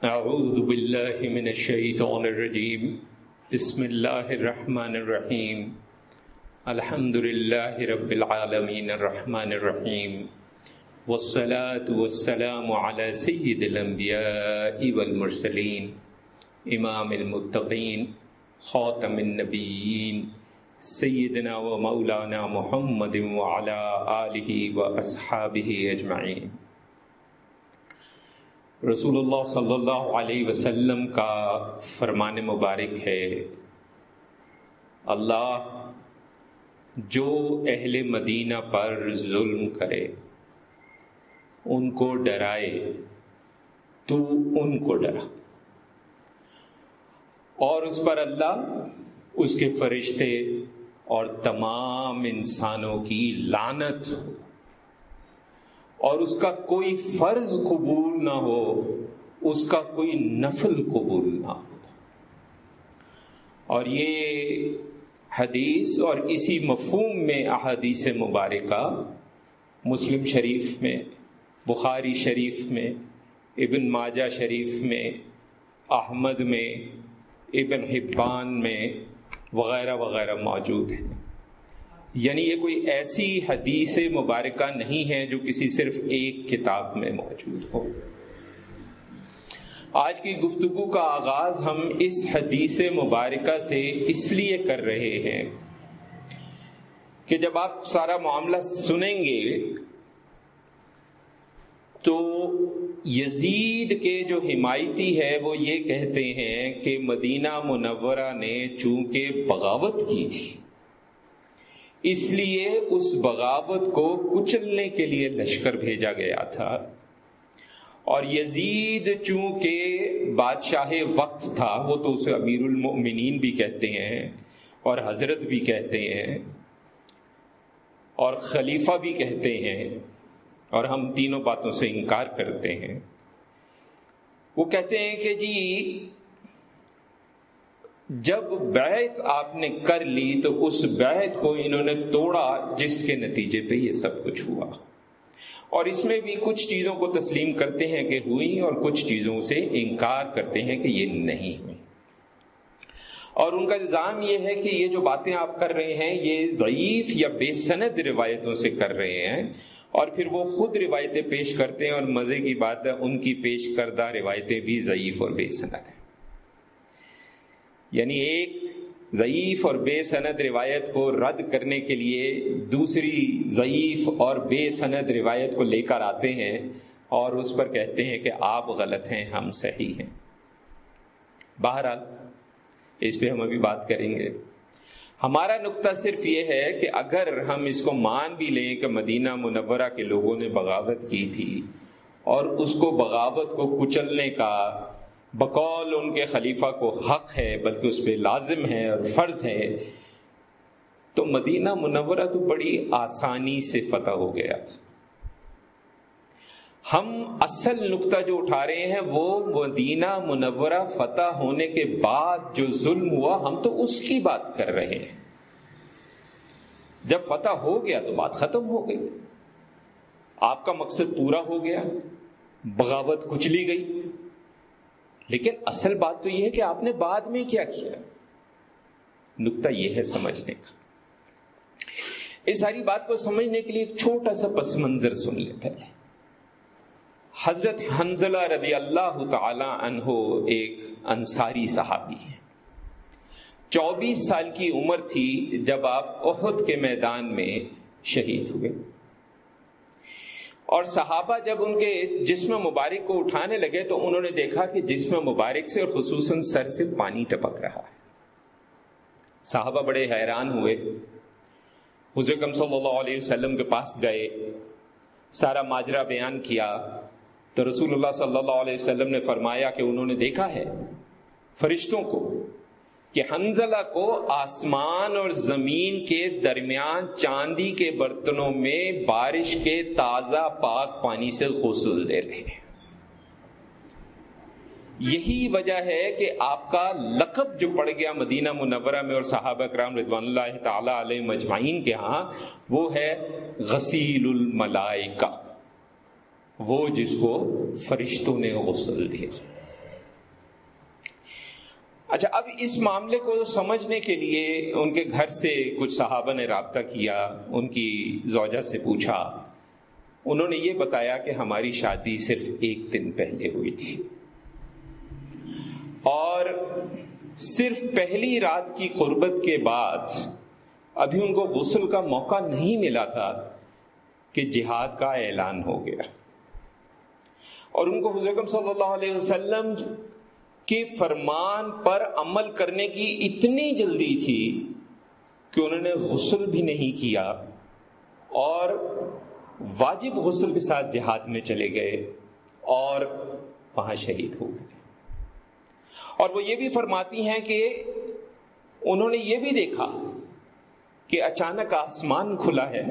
أعوذ بالله من الشيطان الرجيم. بسم الله الرحمن الرحيم. الحمد لله رب العالمين الرحمن الرحيم. والصلاة والسلام على سيد الأنبياء والمرسلين. إمام المتقين، خاتم النبيين، سيدنا ومولانا محمد وعلى آله وأصحابه أجمعين. رسول اللہ صلی اللہ علیہ وسلم کا فرمان مبارک ہے۔ اللہ جو اہل مدینہ پر ظلم کرے، ان کو ڈرائے، تو ان کو ڈرا۔ اور اس پر اللہ اس کے فرشتے اور تمام انسانوں کی لانت ہو۔ اور اس کا کوئی فرض قبول نہ ہو، اس کا کوئی نفل قبول نہ ہو۔ اور یہ حدیث اور اسی مفہوم میں احادیث مبارکہ مسلم شریف میں، بخاری شریف میں، ابن ماجہ شریف میں، احمد میں، ابن حبان میں وغیرہ وغیرہ موجود ہیں۔ یعنی یہ کوئی ایسی حدیث مبارکہ نہیں ہے جو کسی صرف ایک کتاب میں موجود ہو۔ آج کی گفتگو کا آغاز ہم اس حدیث مبارکہ سے اس لیے کر رہے ہیں کہ جب آپ سارا معاملہ سنیں گے تو یزید کے جو حمایتی ہے وہ یہ کہتے ہیں کہ مدینہ منورہ نے چونکہ بغاوت کی تھی اس لیے اس بغاوت کو کچلنے کے لیے لشکر بھیجا گیا تھا۔ اور یزید چونکہ بادشاہ وقت تھا، وہ تو اسے امیر المؤمنین بھی کہتے ہیں اور حضرت بھی کہتے ہیں اور خلیفہ بھی کہتے ہیں اور ہم تینوں باتوں سے انکار کرتے ہیں۔ وہ کہتے ہیں کہ جی جب بیعت آپ نے کر لی تو اس بیعت کو انہوں نے توڑا جس کے نتیجے پہ یہ سب کچھ ہوا۔ اور اس میں بھی کچھ چیزوں کو تسلیم کرتے ہیں کہ ہوئی اور کچھ چیزوں سے انکار کرتے ہیں کہ یہ نہیں ہوئی اور ان کا الزام یہ ہے کہ یہ جو باتیں آپ کر رہے ہیں یہ ضعیف یا بے سند روایتوں سے کر رہے ہیں اور پھر وہ خود روایتیں پیش کرتے ہیں اور مزے کی بات ہے ان کی پیش کردہ روایتیں بھی ضعیف اور بے سند ہیں۔ یعنی ایک ضعیف اور بے سند روایت کو رد کرنے کے لیے دوسری ضعیف اور بے سند روایت کو لے کر آتے ہیں اور اس پر کہتے ہیں کہ آپ غلط ہیں، ہم صحیح ہیں۔ بہرحال، اس پہ ہم ابھی بات کریں گے۔ ہمارا نقطہ صرف یہ ہے کہ اگر ہم اس کو مان بھی لیں کہ مدینہ منورہ کے لوگوں نے بغاوت کی تھی اور اس کو بغاوت کو کچلنے کا بقول ان کے خلیفہ کو حق ہے، بلکہ اس پہ لازم ہے اور فرض ہے۔ تو مدینہ منورہ تو بڑی آسانی سے فتح ہو گیا تھا۔ ہم اصل نقطہ جو اٹھا رہے ہیں، وہ مدینہ منورہ فتح ہونے کے بعد جو ظلم ہوا، ہم تو اس کی بات کر رہے ہیں۔ جب فتح ہو گیا تو بات ختم ہو گئی۔ آپ کا مقصد پورا ہو گیا، بغاوت کچلی گئی۔ لیکن اصل بات تو یہ ہے کہ آپ نے بعد میں کیا کیا؟ نقطہ یہ ہے سمجھنے کا۔ اس ساری بات کو سمجھنے کے لیے ایک چھوٹا سا پس منظر سن لیں پہلے۔ حضرت حنزلہ رضی اللہ تعالی عنہ ایک انصاری صحابی ہے چوبیس سال کی عمر تھی جب آپ احد کے میدان میں شہید ہوئے۔ اور صحابہ جب ان کے جسم مبارک کو اٹھانے لگے تو انہوں نے دیکھا کہ جسم مبارک سے اور خصوصاً سر سے پانی ٹپک رہا ہے۔ صحابہ بڑے حیران ہوئے۔ حضرت صلی اللہ علیہ وسلم کے پاس گئے۔ سارا ماجرا بیان کیا۔ تو رسول اللہ صلی اللہ علیہ وسلم نے فرمایا کہ انہوں نے دیکھا ہے فرشتوں کو۔ کہ حنزلہ کو آسمان اور زمین کے درمیان چاندی کے برتنوں میں بارش کے تازہ پاک پانی سے غسل دے رہے ہیں۔ یہی وجہ ہے کہ آپ کا لقب جو پڑ گیا مدینہ منورہ میں اور صحابہ کرام رضوان اللہ تعالی علیہ مجمعین کے ہاں وہ ہے غسیل الملائکہ، وہ جس کو فرشتوں نے غسل دیا۔ اچھا اب اس معاملے کو سمجھنے کے لیے ان کے گھر سے کچھ صحابہ نے رابطہ کیا، ان کی زوجہ سے پوچھا۔ انہوں نے یہ بتایا کہ ہماری شادی صرف ایک دن پہلے ہوئی تھی۔ اور صرف پہلی رات کی قربت کے بعد ابھی ان کو غسل کا موقع نہیں ملا تھا کہ جہاد کا اعلان ہو گیا۔ اور ان کو حضرت صلی اللہ علیہ وسلم کے فرمان پر عمل کرنے کی اتنی جلدی تھی کہ انہوں نے غسل بھی نہیں کیا اور واجب غسل کے ساتھ جہاد میں چلے گئے اور وہاں شہید ہو گئے۔ اور وہ یہ بھی فرماتی ہیں کہ انہوں نے یہ بھی دیکھا کہ اچانک آسمان کھلا ہے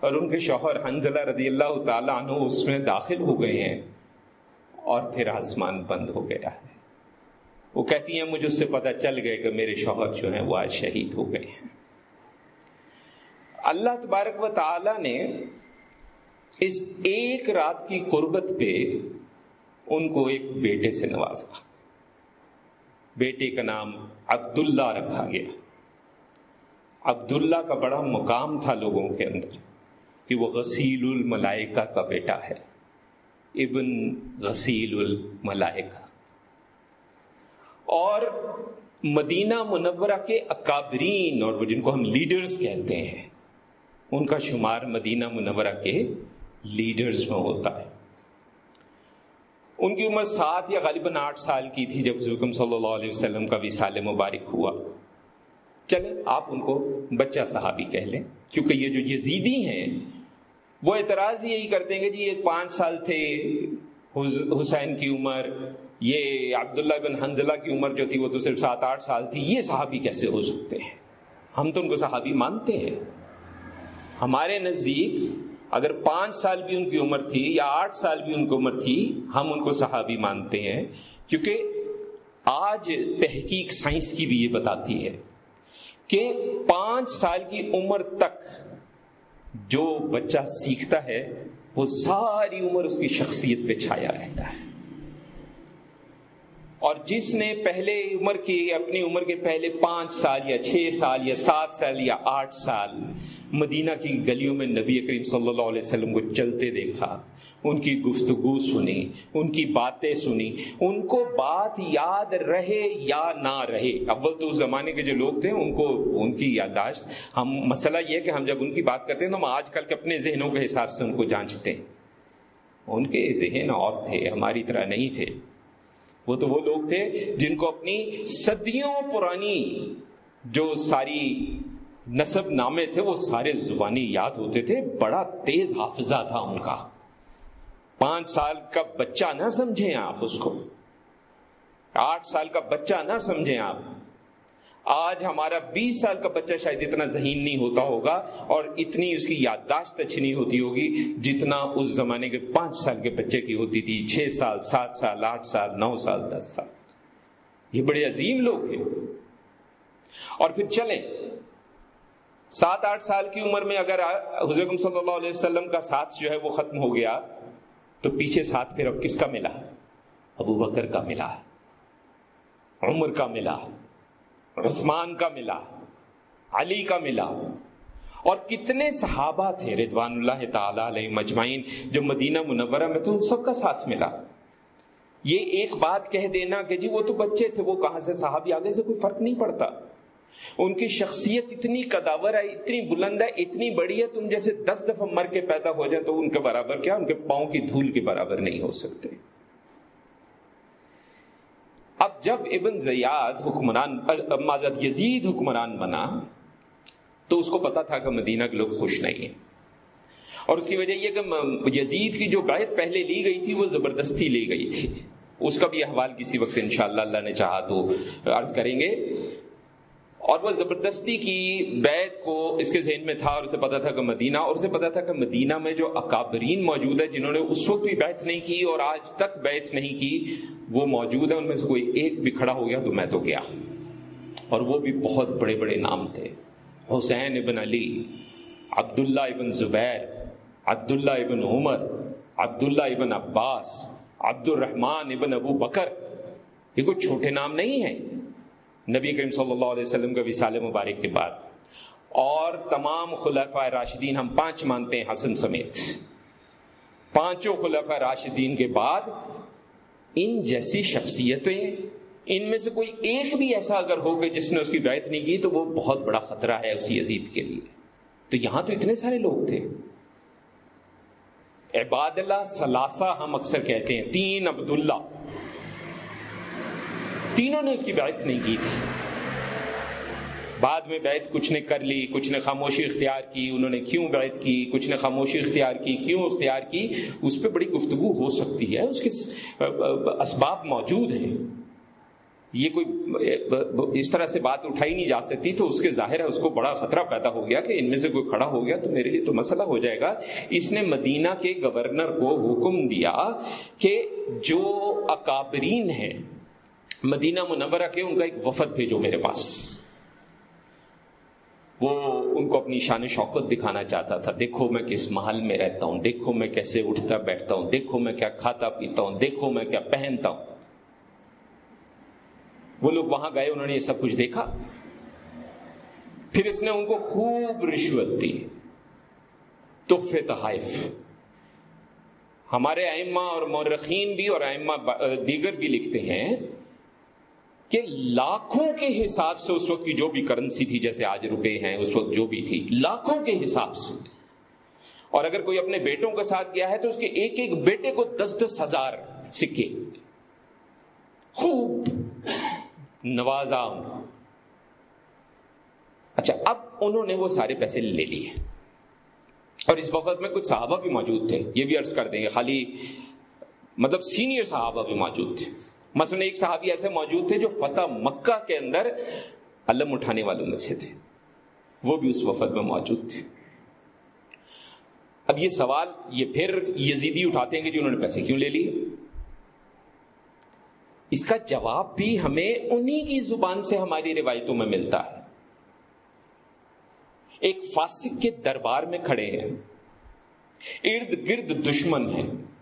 اور ان کے شوہر حنزلہ رضی اللہ تعالیٰ عنہ اس میں داخل ہو گئے ہیں اور پھر آسمان بند ہو گیا ہے۔ وہ کہتی ہیں، مجھے اس سے پتہ چل گئے کہ میرے شوہر جو ہیں، وہ آج شہید ہو گئے ہیں۔ اللہ تبارک و تعالی نے اس ایک رات کی قربت پہ ان کو ایک بیٹے سے نوازا۔ بیٹے کا نام عبداللہ رکھا گیا۔ عبداللہ کا بڑا مقام تھا لوگوں کے اندر کہ وہ غسیل الملائکہ کا بیٹا ہے۔ ابن غسیل الملائکہ۔ اور مدینہ منورہ کے اکابرین اور وہ جن کو ہم لیڈرز کہتے ہیں، ان کا شمار مدینہ منورہ کے لیڈرز میں ہوتا ہے۔ ان کی عمر سات یا غالباً آٹھ سال کی تھی جب حکم صلی اللہ علیہ وسلم کا وصال مبارک ہوا۔ چلے آپ ان کو بچہ صحابی کہہ لیں، کیونکہ یہ جو یزیدی ہیں، وہ اعتراض یہی کرتے ہیں کہ جی یہ پانچ سال تھے حسین کی عمر یہ عبداللہ بن حنزلہ کی عمر جو تھی وہ تو صرف سات آٹھ سال تھی، یہ صحابی کیسے ہو سکتے ہیں؟ ہم تو ان کو صحابی مانتے ہیں۔ ہمارے نزدیک اگر پانچ سال بھی ان کی عمر تھی یا آٹھ سال بھی ان کی عمر تھی، ہم ان کو صحابی مانتے ہیں۔ کیونکہ آج تحقیق سائنس کی بھی یہ بتاتی ہے کہ پانچ سال کی عمر تک جو بچہ سیکھتا ہے، وہ ساری عمر اس کی شخصیت پہ چھایا رہتا ہے۔ اور جس نے پہلے عمر کی، اپنی عمر کے پہلے پانچ سال یا چھ سال یا سات سال یا آٹھ سال مدینہ کی گلیوں میں نبی کریم صلی اللہ علیہ وسلم کو چلتے دیکھا، ان کی گفتگو سنی، ان کی باتیں سنی، ان کو بات یاد رہے یا نہ رہے۔ اول تو اس زمانے کے جو لوگ تھے، ان کو ان کی یادداشت، ہم، مسئلہ یہ کہ ہم جب ان کی بات کرتے ہیں تو ہم آج کل کے اپنے ذہنوں کے حساب سے ان کو جانچتے ہیں۔ ان کے ذہن اور تھے، ہماری طرح نہیں تھے۔ وہ تو وہ لوگ تھے جن کو اپنی صدیوں پرانی جو ساری نصب نامے تھے وہ سارے زبانی یاد ہوتے تھے بڑا تیز حافظہ تھا ان کا پانچ سال کا بچہ نہ سمجھیں آپ اس کو آٹھ سال کا بچہ نہ سمجھیں آپ آج ہمارا بیس سال کا بچہ شاید اتنا ذہین نہیں ہوتا ہوگا اور اتنی اس کی یادداشت اچھی نہیں ہوتی ہوگی جتنا اس زمانے کے پانچ سال کے بچے کی ہوتی تھی، چھ سال، سات سال، آٹھ سال، نو سال، دس سال۔ یہ بڑے عظیم لوگ ہیں۔ اور پھر چلیں۔ سات آٹھ سال کی عمر میں اگر حضرت صلی اللہ علیہ وسلم کا ساتھ جو ہے وہ ختم ہو گیا، تو پیچھے ساتھ پھر اب کس کا ملا؟ ابو بکر کا ملا، عمر کا ملا۔ عثمان کا ملا، علی کا ملا۔ اور کتنے صحابہ تھے ردوان اللہ تعالی علیہ مجمعین جو مدینہ منورہ میں تو ان سب کا ساتھ ملا۔ یہ ایک بات کہہ دینا کہ جی وہ تو بچے تھے، وہ کہاں سے صحابی، آگے سے کوئی فرق نہیں پڑتا۔ ان کی شخصیت اتنی قداور ہے، اتنی بلند ہے، اتنی بڑی ہے، تم جیسے دس دفعہ مر کے پیدا ہو جائے تو ان کے برابر کیا؟ ان کے پاؤں کی دھول کے برابر نہیں ہو سکتے۔ اب جب ابن زیاد حکمران معذرت یزید حکمران بنا، تو اس کو پتا تھا کہ مدینہ کے لوگ خوش نہیں ہیں۔ اور اس کی وجہ یہ کہ یزید کی جو بیعت پہلے لی گئی تھی، وہ زبردستی لی گئی تھی۔ اس کا بھی احوال کسی وقت انشاءاللہ اللہ نے چاہا تو عرض کریں گے۔ اور وہ زبردستی کی بیت کو اس کے ذہن میں تھا اور اسے پتا تھا کہ مدینہ، اور اسے پتا تھا کہ مدینہ میں جو اکابرین موجود ہے جنہوں نے اس وقت بھی بیت نہیں کی اور آج تک بیت نہیں کی، وہ موجود ہے ان میں سے کوئی ایک بھی کھڑا ہو گیا، تو میں تو گیا۔ اور وہ بھی بہت بڑے بڑے نام تھے۔ حسین ابن علی، عبداللہ ابن زبیر، عبداللہ ابن عمر، عبداللہ ابن عباس عبد الرحمان ابن ابو بکر۔ یہ کوئی چھوٹے نام نہیں ہیں۔ نبی کریم صلی اللہ علیہ وسلم کا وصال مبارک کے بعد۔ اور تمام خلفۂ راشدین ہم پانچ مانتے ہیں حسن سمیت۔ پانچوں خلفۂ راشدین کے بعد ان جیسی شخصیتیں، ان میں سے کوئی ایک بھی ایسا اگر ہو کہ جس نے اس کی بیعت نہیں کی تو وہ بہت بڑا خطرہ ہے اسی عزیز کے لیے۔ تو یہاں تو اتنے سارے لوگ تھے۔ عباد اللہ سلاسا ہم اکثر کہتے ہیں، تین عبداللہ۔ تینوں نے اس کی بیعت نہیں کی تھی۔ بعد میں بیعت کچھ نے کر لی، کچھ نے خاموشی اختیار کی، انہوں نے کیوں بیعت کی، کچھ نے خاموشی اختیار کی، کیوں اختیار کی، اس پہ بڑی گفتگو ہو سکتی ہے، اس کے اسباب موجود ہیں۔ یہ کوئی، اس طرح سے بات اٹھائی نہیں جا سکتی تو اس کے ظاہر ہے اس کو بڑا خطرہ پیدا ہو گیا کہ ان میں سے کوئی کھڑا ہو گیا تو میرے لیے تو مسئلہ ہو جائے گا۔ اس نے مدینہ کے گورنر کو حکم دیا کہ جو اکابرین ہیں مدینہ منورہ کے ان کا ایک وفد بھیجو میرے پاس۔ وہ ان کو اپنی شان شوقت دکھانا چاہتا تھا۔ دیکھو میں کس محل میں رہتا ہوں، دیکھو میں کیسے اٹھتا بیٹھتا ہوں، دیکھو میں کیا کھاتا پیتا ہوں، دیکھو میں کیا پہنتا ہوں۔ وہ لوگ وہاں گئے، انہوں نے یہ سب کچھ دیکھا۔ پھر اس نے ان کو خوب رشوت دی۔ تحفے تحائف۔ ہمارے ائمہ اور مورخین بھی اور ائمہ دیگر بھی لکھتے ہیں کہ لاکھوں کے حساب سے اس وقت کی جو بھی کرنسی تھی، جیسے آج روپے ہیں، اس وقت جو بھی تھی، لاکھوں کے حساب سے۔ اور اگر کوئی اپنے بیٹوں کے ساتھ گیا ہے تو اس کے ایک ایک بیٹے کو دس دس ہزار سکے۔ خوب۔ نوازا اچھا اب انہوں نے وہ سارے پیسے لے لیے۔ اور اس وقت میں کچھ صحابہ بھی موجود تھے، یہ بھی عرض کر دیں گے، خالی مطلب سینئر صحابہ بھی موجود تھے۔ مثلا ایک صحابی ایسے موجود تھے جو فتح مکہ کے اندر علم اٹھانے والوں میں سے تھے۔ وہ بھی اس وفد میں موجود تھے۔ اب یہ سوال، یہ پھر یزیدی اٹھاتے ہیں کہ جی انہوں نے پیسے کیوں لے لیے؟ اس کا جواب بھی ہمیں انہی کی زبان سے ہماری روایتوں میں ملتا ہے۔ ایک فاسق کے دربار میں کھڑے ہیں۔ ارد گرد دشمن ہیں۔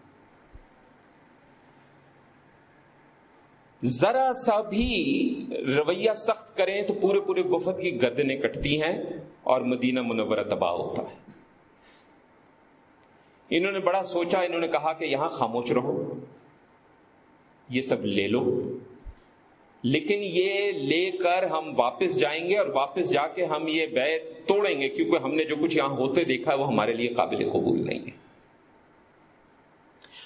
ذرا سا بھی رویہ سخت کریں تو پورے پورے وفد کی گردنیں کٹتی ہیں اور مدینہ منورہ تباہ ہوتا ہے۔ انہوں نے بڑا سوچا، انہوں نے کہا کہ یہاں خاموش رہو، یہ سب لے لو۔ لیکن یہ لے کر ہم واپس جائیں گے اور واپس جا کے ہم یہ بیت توڑیں گے، کیونکہ ہم نے جو کچھ یہاں ہوتے دیکھا ہے وہ ہمارے لیے قابل قبول نہیں ہے۔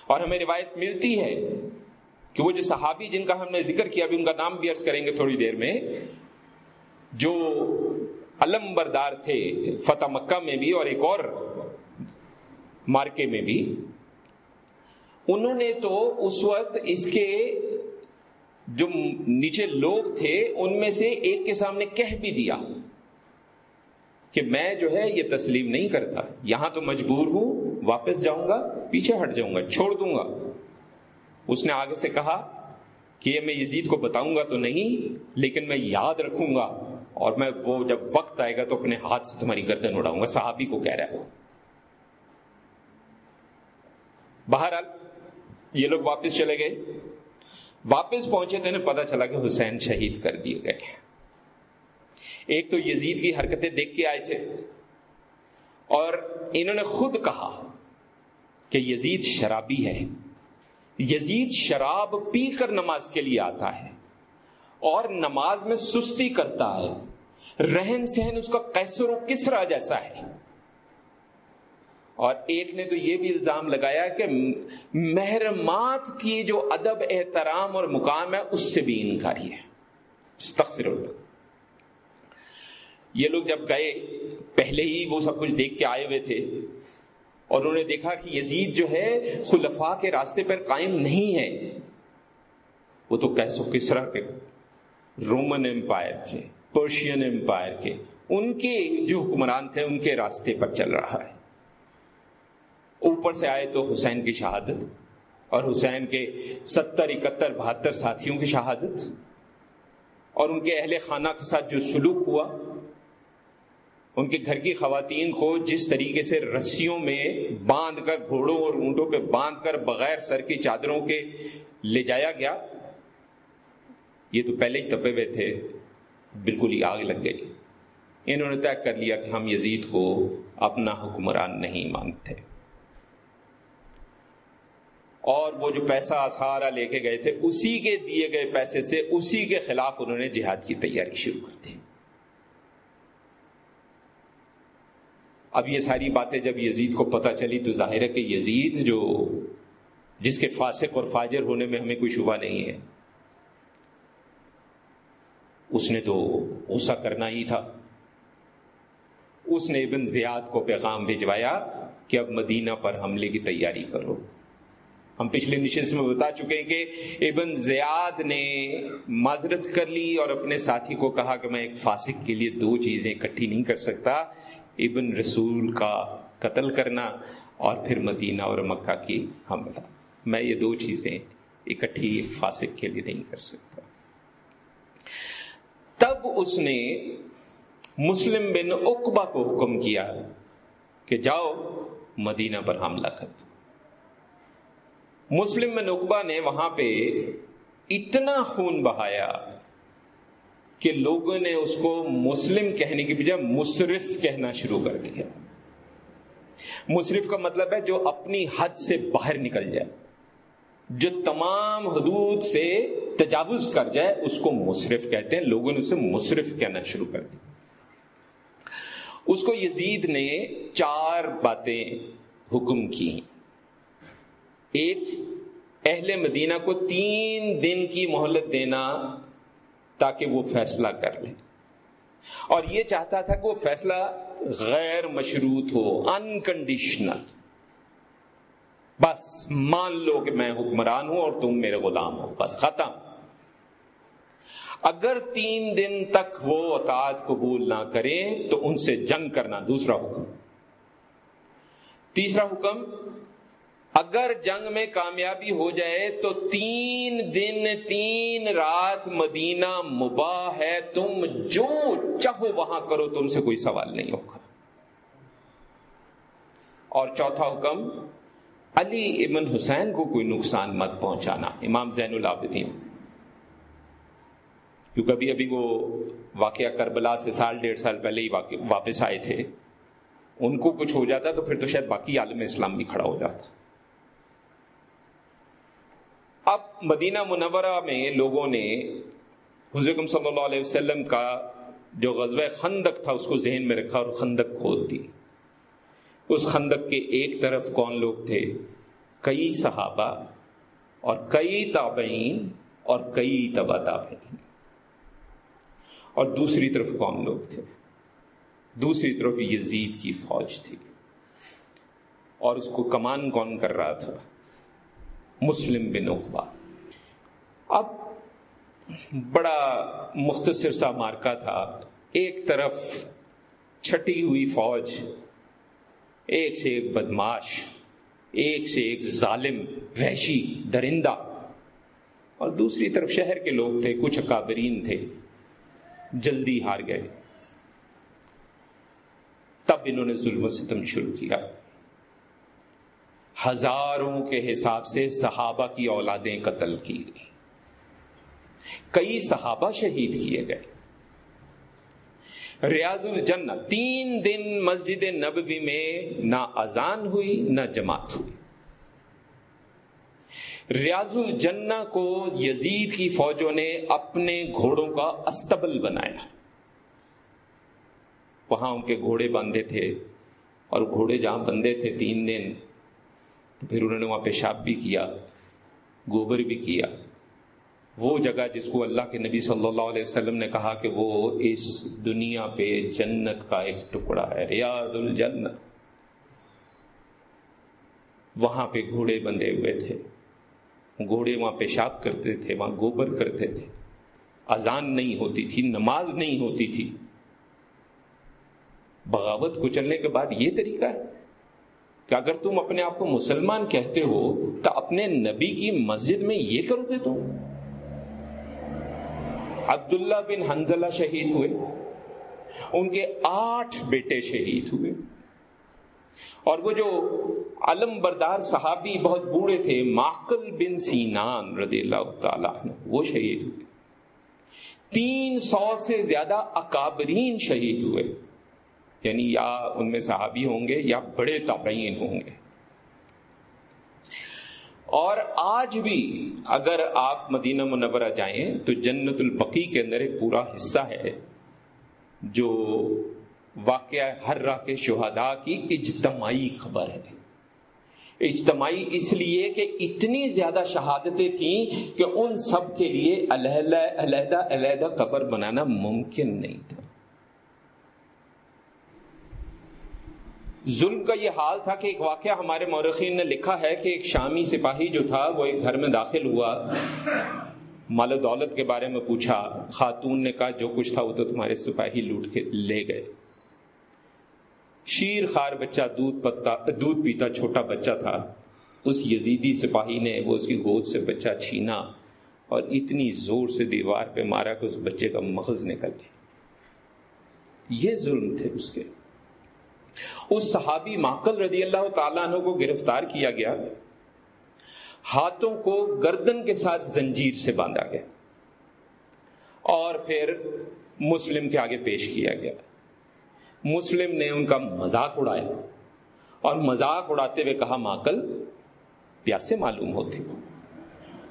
اور ہمیں روایت ملتی ہے کہ وہ جو صحابی جن کا ہم نے ذکر کیا، ابھی ان کا نام بھی عرض کریں گے تھوڑی دیر میں، جو علم بردار تھے، فتح مکہ میں بھی اور ایک اور مارکے میں بھی، انہوں نے تو اس وقت اس کے جو نیچے لوگ تھے، ان میں سے ایک کے سامنے کہہ بھی دیا کہ میں جو ہے یہ تسلیم نہیں کرتا، یہاں تو مجبور ہوں، واپس جاؤں گا، پیچھے ہٹ جاؤں گا، چھوڑ دوں گا۔ اس نے آگے سے کہا کہ یہ میں یزید کو بتاؤں گا تو نہیں، لیکن میں یاد رکھوں گا اور میں وہ جب وقت آئے گا تو اپنے ہاتھ سے تمہاری گردن اڑاؤں گا۔ صحابی کو کہہ رہا ہے۔ وہ بہرحال یہ لوگ واپس چلے گئے۔ واپس پہنچے تو انہیں پتا چلا کہ حسین شہید کر دیے گئے ایک تو یزید کی حرکتیں دیکھ کے آئے تھے اور انہوں نے خود کہا کہ یزید شرابی ہے۔ یزید شراب پی کر نماز کے لیے آتا ہے اور نماز میں سستی کرتا ہے۔ رہن سہن اس کا کیسر و کسرا جیسا ہے۔ اور ایک نے تو یہ بھی الزام لگایا کہ محرمات کی جو ادب، احترام اور مقام ہے، اس سے بھی انکاری ہے۔ استغفر اللہ۔ یہ لوگ جب گئے، پہلے ہی وہ سب کچھ دیکھ کے آئے ہوئے تھے۔ اور انہوں نے دیکھا کہ یزید جو ہے خلفاء کے راستے پر قائم نہیں ہے۔ وہ تو کیسو کسرا کے، رومن امپائر کے، پرشین امپائر کے، ان کے جو حکمران تھے، ان کے راستے پر چل رہا ہے۔ اوپر سے آئے تو حسین کی شہادت اور حسین کے ستر، اکہتر، بہتر ساتھیوں کی شہادت اور ان کے اہل خانہ کے ساتھ جو سلوک ہوا ان کے گھر کی خواتین کو جس طریقے سے رسیوں میں باندھ کر، گھوڑوں اور اونٹوں پہ باندھ کر بغیر سر کی چادروں کے لے جایا گیا، یہ تو پہلے ہی تپے ہوئے تھے، بالکل ہی آگ لگ گئی۔ انہوں نے طے کر لیا کہ ہم یزید کو اپنا حکمران نہیں مانتے۔ اور وہ جو پیسہ سارا لے کے گئے تھے، اسی کے دیے گئے پیسے سے اسی کے خلاف انہوں نے جہاد کی تیاری شروع کر دی۔ اب یہ ساری باتیں جب یزید کو پتہ چلی تو ظاہر ہے کہ یزید جو جس کے فاسق اور فاجر ہونے میں ہمیں کوئی شبہ نہیں ہے، اس نے تو غصہ کرنا ہی تھا۔ اس نے ابن زیاد کو پیغام بھجوایا کہ اب مدینہ پر حملے کی تیاری کرو۔ ہم پچھلے نشست میں بتا چکے ہیں کہ ابن زیاد نے معذرت کر لی اور اپنے ساتھی کو کہا کہ میں ایک فاسق کے لیے دو چیزیں اکٹھی نہیں کر سکتا۔ ابن رسول کا قتل کرنا اور پھر مدینہ اور مکہ کی حملہ۔ میں یہ دو چیزیں اکٹھی فاسق کے لیے نہیں کر سکتا۔ تب اس نے مسلم بن اقبا کو حکم کیا کہ جاؤ مدینہ پر حملہ کر دو۔ مسلم بن اقبا نے وہاں پہ اتنا خون بہایا کہ لوگوں نے اس کو مسلم کہنے کی بجائے مصرف کہنا شروع کر دیا۔ مصرف کا مطلب ہے جو اپنی حد سے باہر نکل جائے۔ جو تمام حدود سے تجاوز کر جائے، اس کو مصرف کہتے ہیں۔ لوگوں نے اسے مصرف کہنا شروع کر دیا۔ اس کو یزید نے چار باتیں حکم کی۔ ایک، اہل مدینہ کو تین دن کی مہلت دینا۔ تاکہ وہ فیصلہ کر لے۔ اور یہ چاہتا تھا کہ وہ فیصلہ غیر مشروط ہو انکنڈیشنل بس مان لو کہ میں حکمران ہوں اور تم میرے غلام ہو، بس ختم۔ اگر تین دن تک وہ اطاعت قبول نہ کریں تو ان سے جنگ کرنا دوسرا حکم۔ تیسرا حکم اگر جنگ میں کامیابی ہو جائے تو تین دن، تین رات مدینہ مباح ہے۔ تم جو چاہو وہاں کرو، تم سے کوئی سوال نہیں ہوگا۔ اور چوتھا حکم، علی ابن حسین کو کوئی نقصان مت پہنچانا، امام زین العابدین۔ کیونکہ ابھی ابھی وہ واقعہ کربلا سے سال، ڈیڑھ سال پہلے ہی واپس آئے تھے۔ ان کو کچھ ہو جاتا تو پھر تو شاید باقی عالم اسلام بھی کھڑا ہو جاتا اب مدینہ منورہ میں لوگوں نے حضرت صلی اللہ علیہ وسلم کا جو غزوہ خندق تھا، اس کو ذہن میں رکھا اور خندق کھود دی۔ اس خندق کے ایک طرف کون لوگ تھے؟ کئی صحابہ اور کئی تابعین اور کئی تبا تابعین۔ اور دوسری طرف کون لوگ تھے؟ دوسری طرف یزید کی فوج تھی۔ اور اس کو کمان کون کر رہا تھا؟ مسلم بن اقبا اب بڑا مختصر سا مارکا تھا۔ ایک طرف چھٹی ہوئی فوج، ایک سے ایک بدماش، ایک سے ایک ظالم، وحشی، درندہ۔ اور دوسری طرف شہر کے لوگ تھے، کچھ اکابرین تھے۔ جلدی ہار گئے۔ تب انہوں نے ظلم و ستم شروع کیا۔ ہزاروں کے حساب سے صحابہ کی اولادیں قتل کی گئی کئی صحابہ شہید کیے گئے۔ ریاض الجنہ تین دن مسجد نبوی میں نہ اذان ہوئی، نہ جماعت ہوئی۔ ریاض الجنہ کو یزید کی فوجوں نے اپنے گھوڑوں کا استبل بنایا۔ وہاں ان کے گھوڑے باندھے تھے اور گھوڑے جہاں بندے تھے تین دن، تو پھر انہوں نے وہاں پیشاب بھی کیا، گوبر بھی کیا۔ وہ جگہ جس کو اللہ کے نبی صلی اللہ علیہ وسلم نے کہا کہ وہ اس دنیا پہ جنت کا ایک ٹکڑا ہے، ریاض الجنہ۔ وہاں پہ گھوڑے بندھے ہوئے تھے۔ گھوڑے وہاں پیشاب کرتے تھے، وہاں گوبر کرتے تھے۔ اذان نہیں ہوتی تھی، نماز نہیں ہوتی تھی۔ بغاوت کو چلنے کے بعد یہ طریقہ ہے کہ اگر تم اپنے آپ کو مسلمان کہتے ہو تو اپنے نبی کی مسجد میں یہ کرو گے تم۔ عبداللہ بن حنزلہ شہید ہوئے۔ ان کے آٹھ بیٹے شہید ہوئے۔ اور وہ جو علم بردار صحابی بہت بوڑھے تھے ماقل بن سینان رضی اللہ تعالیٰ وہ شہید ہوئے۔ تین سو سے زیادہ اکابرین شہید ہوئے۔ یعنی یا ان میں صحابی ہوں گے یا بڑے تابعین ہوں گے۔ اور آج بھی اگر آپ مدینہ منورہ جائیں تو جنت البقی کے اندر ایک پورا حصہ ہے جو واقعہ ہر راہ کے شہداء کی اجتماعی خبر ہے۔ اجتماعی اس لیے کہ اتنی زیادہ شہادتیں تھیں کہ ان سب کے لیے علیحدہ علیحدہ قبر بنانا ممکن نہیں تھا۔ ظلم کا یہ حال تھا کہ ایک واقعہ ہمارے مورخین نے لکھا ہے کہ ایک شامی سپاہی جو تھا وہ ایک گھر میں داخل ہوا۔ مال و دولت کے بارے میں پوچھا۔ خاتون نے کہا، جو کچھ تھا وہ تو تمہارے سپاہی لوٹ کے لے گئے۔ شیر خار بچہ دودھ پتا، دودھ پیتا چھوٹا بچہ تھا۔ اس یزیدی سپاہی نے وہ اس کی گود سے بچہ چھینا اور اتنی زور سے دیوار پہ مارا کہ اس بچے کا مغز نکل گیا۔ یہ ظلم تھے اس کے۔ اس صحابی ماکل رضی اللہ تعالیٰ عنہ کو گرفتار کیا گیا، ہاتھوں کو گردن کے ساتھ زنجیر سے باندھا گیا، اور پھر مسلم کے آگے پیش کیا گیا۔ مسلم نے ان کا مذاق اڑایا اور مذاق اڑاتے ہوئے کہا ماکل پیاسے معلوم ہوتے۔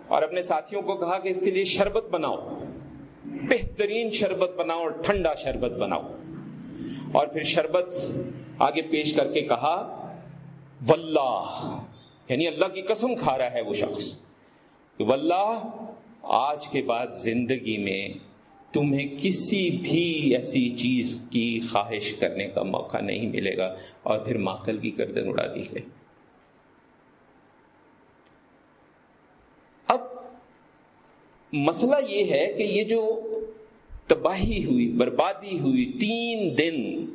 اور اپنے ساتھیوں کو کہا کہ اس کے لیے شربت بناؤ، بہترین شربت بناؤ اور ٹھنڈا شربت بناؤ۔ اور پھر شربت آگے پیش کر کے کہا، واللہ یعنی اللہ کی قسم کھا رہا ہے وہ شخص۔ واللہ، آج کے بعد زندگی میں تمہیں کسی بھی ایسی چیز کی خواہش کرنے کا موقع نہیں ملے گا اور پھر ماکل کی گردن اڑا دی گئی۔ اب مسئلہ یہ ہے کہ یہ جو تباہی ہوئی، بربادی ہوئی تین دن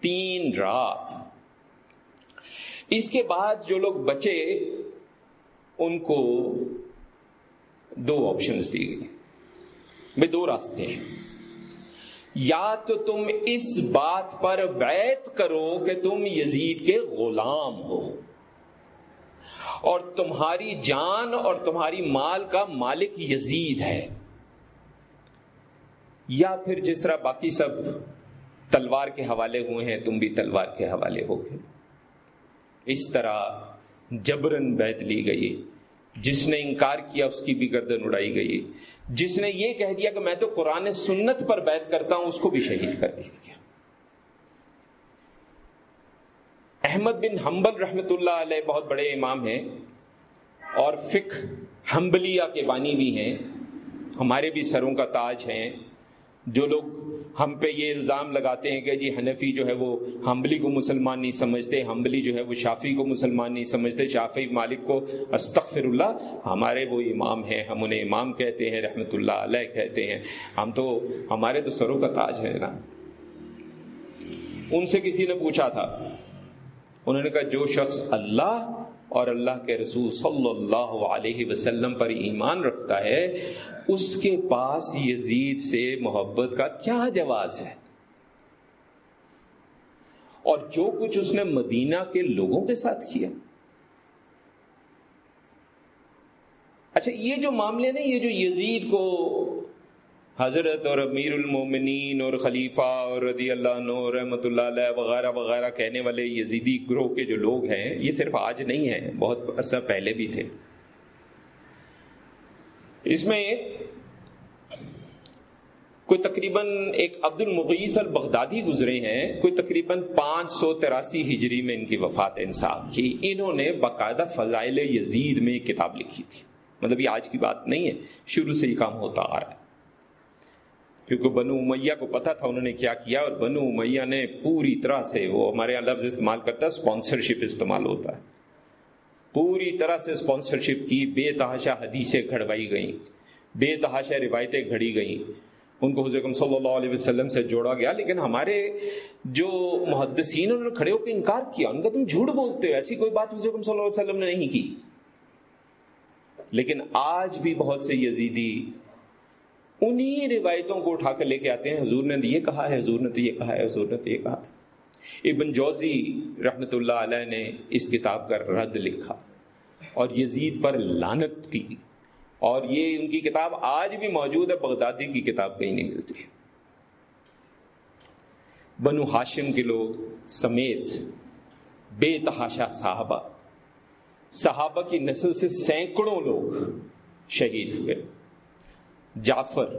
تین رات۔ اس کے بعد جو لوگ بچے، ان کو دو آپشنز دی گئی۔ بے دو راستے ہیں۔ یا تو تم اس بات پر بیت کرو کہ تم یزید کے غلام ہو۔ اور تمہاری جان اور تمہاری مال کا مالک یزید ہے۔ یا پھر جس طرح باقی سب تلوار کے حوالے ہوئے ہیں، تم بھی تلوار کے حوالے ہو گئے۔ اس طرح جبرن بیت لی گئی۔ جس نے انکار کیا، اس کی بھی گردن اڑائی گئی۔ جس نے یہ کہہ دیا کہ میں تو قرآن سنت پر بیت کرتا ہوں، اس کو بھی شہید کر دیا گیا۔ احمد بن حنبل رحمت اللہ علیہ بہت بڑے امام ہیں اور فک حنبلیہ کے بانی بھی ہیں۔ ہمارے بھی سروں کا تاج ہیں۔ جو لوگ ہم پہ یہ الزام لگاتے ہیں کہ جی حنفی جو ہے وہ حمبلی کو مسلمان نہیں سمجھتے حمبلی جو ہے وہ شافی کو مسلمان نہیں سمجھتے شافی مالک کو استغفر اللہ ہمارے وہ امام ہیں، ہم انہیں امام کہتے ہیں رحمت اللہ علیہ کہتے ہیں۔ ہم تو، ہمارے تو سروں کا تاج ہے نا۔ ان سے کسی نے پوچھا تھا، انہوں نے کہا جو شخص اللہ اور اللہ کے رسول صلی اللہ علیہ وسلم پر ایمان رکھتا ہے، اس کے پاس یزید سے محبت کا کیا جواز ہے؟ اور جو کچھ اس نے مدینہ کے لوگوں کے ساتھ کیا۔ اچھا یہ جو معاملے نا یہ جو یزید کو حضرت اور امیر المومنین اور خلیفہ اور رضی اللہ عنہ، رحمۃ اللہ علیہ وغیرہ وغیرہ کہنے والے یزیدی گروہ کے جو لوگ ہیں، یہ صرف آج نہیں ہیں، بہت عرصہ پہلے بھی تھے۔ اس میں کوئی تقریباً ایک عبد المغیث البغدادی گزرے ہیں، کوئی تقریباً پانچ سو تراسی ہجری میں ان کی وفات انصاف کی۔ انہوں نے باقاعدہ فضائل یزید میں کتاب لکھی تھی۔ مطلب یہ آج کی بات نہیں ہے، شروع سے ہی کام ہوتا آ رہا ہے۔ کیونکہ بنو امیہ کو پتا تھا انہوں نے کیا کیا اور بنو امیہ نے پوری طرح سے وہ ہمارے یہاں لفظ استعمال کرتا ہے اسپانسرشپ استعمال ہوتا ہے۔ پوری طرح سے اسپانسرشپ کی بے تحاشا حدیثیں گھڑوائی گئیں۔ بے تحاشا روایتیں گھڑی گئیں۔ ان کو حضرت صلی اللہ علیہ وسلم سے جوڑا گیا، لیکن ہمارے جو محدثین انہوں نے کھڑے ہو کے انکار کیا۔ ان کا تم جھوٹ بولتے ہو، ایسی کوئی بات حضرت صلی اللہ علیہ وسلم نے نہیں کی۔ لیکن آج بھی بہت سے یزیدی انہی روایتوں کو اٹھا کر لے کے آتے ہیں۔ حضور نے یہ کہا ہے، حضور نے تو یہ کہا ہے، حضور نے تو یہ کہا ہے۔ ابن جوزی رحمت اللہ علیہ نے اس کتاب کا رد لکھا اور یزید پر لانت کی۔ اور یہ ان کی کتاب آج بھی موجود ہے، بغدادی کی کتاب کہیں نہیں ملتی۔ بنو ہاشم کے لوگ سمیت بے تحاشا صحابہ۔ صحابہ کی نسل سے سینکڑوں لوگ شہید ہوئے۔ جعفر،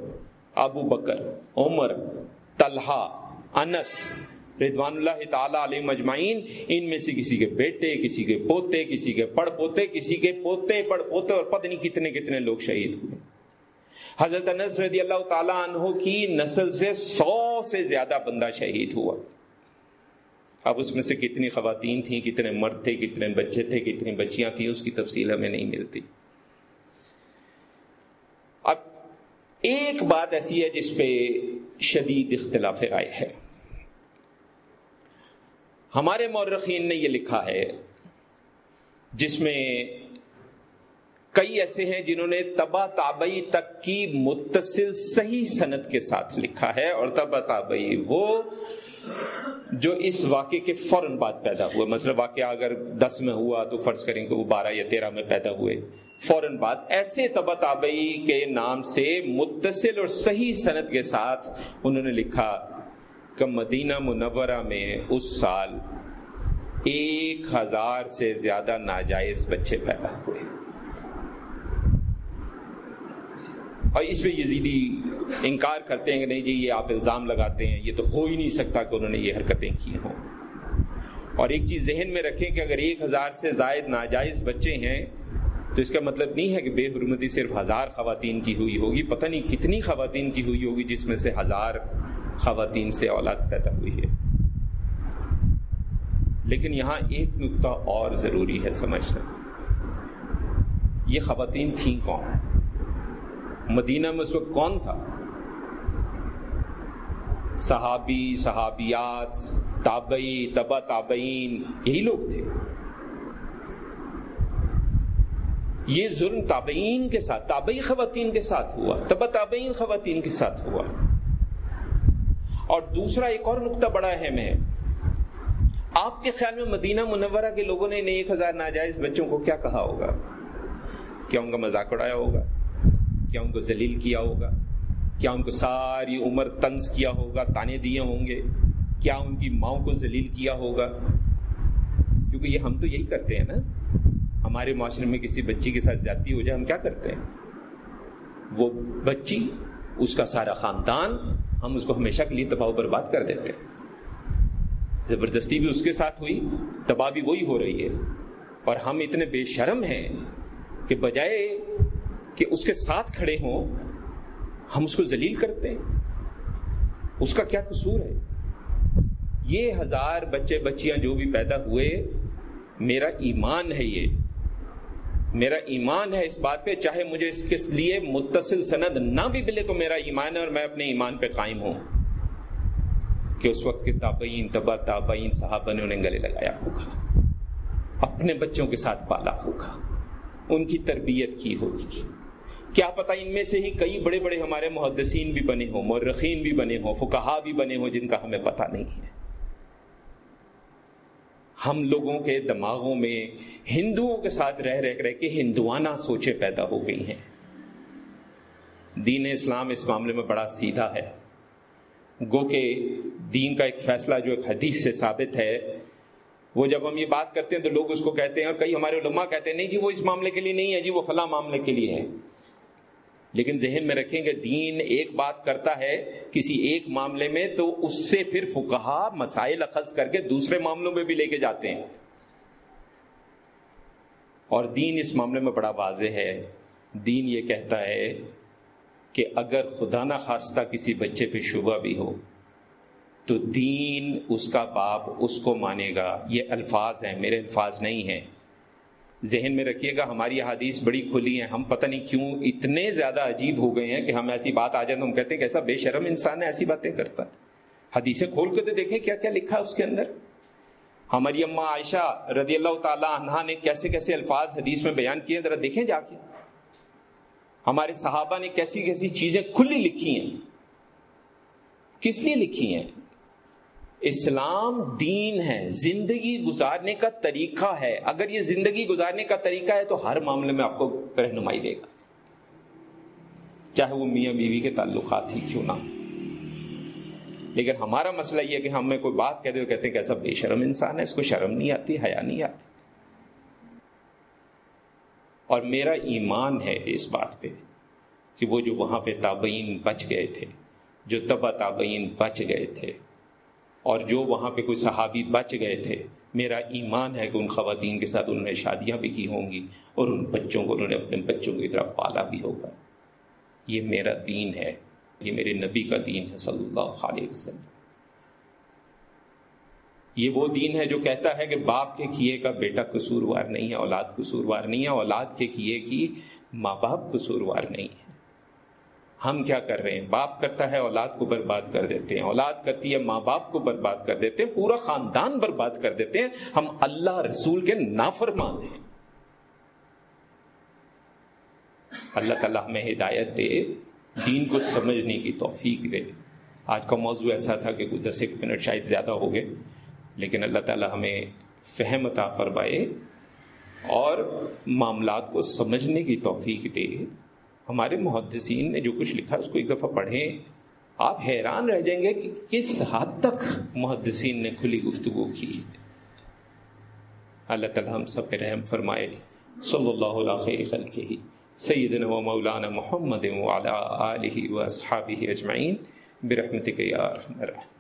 ابو بکر، عمر، طلحہ، انس ردوان اللہ تعالی علیہ مجمعین ان میں سے کسی کے بیٹے، کسی کے پوتے، کسی کے پڑ پوتے، کسی کے پوتے، پڑ پوتے اور پتہ نہیں کتنے کتنے لوگ شہید ہوئے۔ حضرت انس رضی اللہ تعالی عنہ کی نسل سے سو سے زیادہ بندہ شہید ہوا۔ اب اس میں سے کتنی خواتین تھیں، کتنے مرد تھے، کتنے بچے تھے، کتنی بچیاں تھیں، اس کی تفصیل ہمیں نہیں ملتی اب ایک بات ایسی ہے جس پہ شدید اختلاف رائے ہے۔ ہمارے مورخین نے یہ لکھا ہے، جس میں کئی ایسے ہیں جنہوں نے تبا تابئی تک کی متصل صحیح صنعت کے ساتھ لکھا ہے، اور تبا تابئی وہ جو اس واقعے کے فوراً بعد پیدا ہوئے۔ مثلا واقعہ اگر دس میں ہوا تو فرض کریں کہ وہ بارہ یا تیرہ میں پیدا ہوئے۔ فوراً بعد ایسے تبا تابئی کے نام سے متصل اور صحیح صنعت کے ساتھ انہوں نے لکھا کہ مدینہ منورہ میں اس سال ایک ہزار سے زیادہ ناجائز بچے پیدا ہوئے۔ اور اس پہ یزیدی انکار کرتے ہیں کہ نہیں جی یہ آپ الزام لگاتے ہیں، یہ تو ہو ہی نہیں سکتا کہ انہوں نے یہ حرکتیں کی ہوں۔ اور ایک چیز ذہن میں رکھیں کہ اگر ایک ہزار سے زائد ناجائز بچے ہیں تو اس کا مطلب نہیں ہے کہ بے حرمتی صرف ہزار خواتین کی ہوئی ہوگی، پتہ نہیں کتنی خواتین کی ہوئی ہوگی جس میں سے ہزار خواتین سے اولاد پیدا ہوئی ہے۔ لیکن یہاں ایک نقطہ اور ضروری ہے سمجھنا۔ یہ خواتین تھیں کون؟ مدینہ میں اس وقت کون تھا؟ صحابی، صحابیات، تابعی، تبا تابعین، یہی لوگ تھے۔ یہ ظلم تابعین کے ساتھ، تابعی خواتین کے ساتھ ہوا تبا تابعین خواتین کے ساتھ ہوا۔ اور دوسرا ایک اور نقطہ بڑا اہم ہے۔ آپ کے خیال میں مدینہ منورہ کے لوگوں نے ایک ہزار ناجائز بچوں کو کیا کہا ہوگا؟ کیا ان کا مذاق اڑایا ہوگا؟ کیا ان کو ذلیل کیا ہوگا؟ کیا ان کو ساری عمر تنز کیا ہوگا؟ تانے دیے ہوں گے؟ کیا ان کی ماؤں کو ذلیل کیا ہوگا؟ کیونکہ یہ ہم تو یہی کرتے ہیں نا۔ ہمارے معاشرے میں کسی بچی کے ساتھ زیادتی ہو جائے، ہم کیا کرتے ہیں؟ وہ بچی، اس کا سارا خاندان، ہم اس کو ہمیشہ کے لیے تباہ و برباد کر دیتے ہیں۔ زبردستی بھی اس کے ساتھ ہوئی، تباہ بھی وہی ہو رہی ہے۔ اور ہم اتنے بے شرم ہیں کہ بجائے کہ اس کے ساتھ کھڑے ہوں، ہم اس کو ذلیل کرتے ہیں۔ اس کا کیا قصور ہے؟ یہ ہزار بچے بچیاں جو بھی پیدا ہوئے، میرا ایمان ہے یہ۔ میرا ایمان ہے اس بات پہ، چاہے مجھے اس کے لیے متصل سند نہ بھی ملے تو میرا ایمان ہے اور میں اپنے ایمان پہ قائم ہوں۔ کہ اس وقت کے تابعین، تبا تابعین صحابہ نے انہیں گلے لگایا ہوگا اپنے بچوں کے ساتھ پالا ہوگا ان کی تربیت کی ہوگی۔ کیا پتا ان میں سے ہی کئی بڑے بڑے ہمارے محدثین بھی بنے ہوں مرخین بھی بنے ہوں فکہ بھی بنے ہوں، جن کا ہمیں پتا نہیں ہے۔ ہم لوگوں کے دماغوں میں ہندوؤں کے ساتھ رہ رہ رہ کے ہندوانہ سوچے پیدا ہو گئی ہیں۔ دین اسلام اس معاملے میں بڑا سیدھا ہے۔ گو کہ دین کا ایک فیصلہ جو ایک حدیث سے ثابت ہے، وہ جب ہم یہ بات کرتے ہیں تو لوگ اس کو کہتے ہیں اور کئی ہمارے علماء کہتے ہیں، نہیں جی وہ اس معاملے کے لیے نہیں ہے جی وہ فلاں معاملے کے لیے ہے۔ لیکن ذہن میں رکھیں کہ دین ایک بات کرتا ہے کسی ایک معاملے میں تو اس سے پھر فکہ مسائل اخذ کر کے دوسرے معاملوں میں بھی لے کے جاتے ہیں۔ اور دین اس معاملے میں بڑا واضح ہے۔ دین یہ کہتا ہے کہ اگر خدا نہ خواستہ کسی بچے پہ شبہ بھی ہو تو دین اس کا باپ اس کو مانے گا۔ یہ الفاظ ہیں، میرے الفاظ نہیں ہیں۔ ذہن میں رکھیے گا، ہماری حدیث بڑی کھلی ہیں۔ ہم پتہ نہیں کیوں اتنے زیادہ عجیب ہو گئے ہیں کہ ہم ایسی بات آ جائیں تو ہم کہتے ہیں کہ ایسا بے شرم انسان ہے، ایسی باتیں کرتا ہے۔ حدیثیں کھول کے تو دیکھیں کیا کیا لکھا ہے اس کے اندر۔ ہماری اما عائشہ رضی اللہ تعالی عنہ نے کیسے کیسے الفاظ حدیث میں بیان کیے ذرا دیکھیں جا کے۔ ہمارے صحابہ نے کیسی کیسی چیزیں کھلی لکھی ہیں۔ کس لیے لکھی ہیں؟ اسلام دین ہے، زندگی گزارنے کا طریقہ ہے۔ اگر یہ زندگی گزارنے کا طریقہ ہے تو ہر معاملے میں آپ کو رہنمائی دے گا۔ چاہے وہ میاں بیوی کے تعلقات ہی کیوں نہ لیکن ہمارا مسئلہ یہ کہ ہمیں کوئی بات کہتے کہتے ہیں کہ ایسا بے شرم انسان ہے، اس کو شرم نہیں آتی، حیا نہیں آتی۔ اور میرا ایمان ہے اس بات پہ کہ وہ جو وہاں پہ تابعین بچ گئے تھے، جو تبا تابعین بچ گئے تھے اور جو وہاں پہ کوئی صحابی بچ گئے تھے، میرا ایمان ہے کہ ان خواتین کے ساتھ انہوں نے شادیاں بھی کی ہوں گی اور ان بچوں کو، انہوں نے اپنے بچوں کی طرف پالا بھی ہوگا۔ یہ میرا دین ہے، یہ میرے نبی کا دین ہے صلی اللہ علیہ وسلم۔ یہ وہ دین ہے جو کہتا ہے کہ باپ کے کیے کا بیٹا قصوروار نہیں ہے، اولاد قصوروار نہیں ہے، اولاد کے کیے کی ماں باپ قصوروار نہیں ہے۔ ہم کیا کر رہے ہیں؟ باپ کرتا ہے، اولاد کو برباد کر دیتے ہیں۔ اولاد کرتی ہے، ماں باپ کو برباد کر دیتے ہیں۔ پورا خاندان برباد کر دیتے ہیں۔ ہم اللہ رسول کے نافرمان ہیں۔ اللہ تعالیٰ ہمیں ہدایت دے، دین کو سمجھنے کی توفیق دے۔ آج کا موضوع ایسا تھا کہ کچھ دس ایک منٹ شاید زیادہ ہو گئے، لیکن اللہ تعالیٰ ہمیں فہم عطا فرمائے اور معاملات کو سمجھنے کی توفیق دے۔ ہمارے محدثین نے جو کچھ لکھا اس کو ایک دفعہ پڑھیں۔ آپ حیران رہ جائیں گے کہ کس حد تک محدثین نے کھلی گفتگو کی اللہ تعالیٰ ہم سب پہ رحم فرمائے۔ صلی اللہ علیہ خیر خلقہ۔ سیدنا و مولانا محمد وعلا آلہ و اصحابہ اجمعین۔ برحمتک یا رحم الرحیم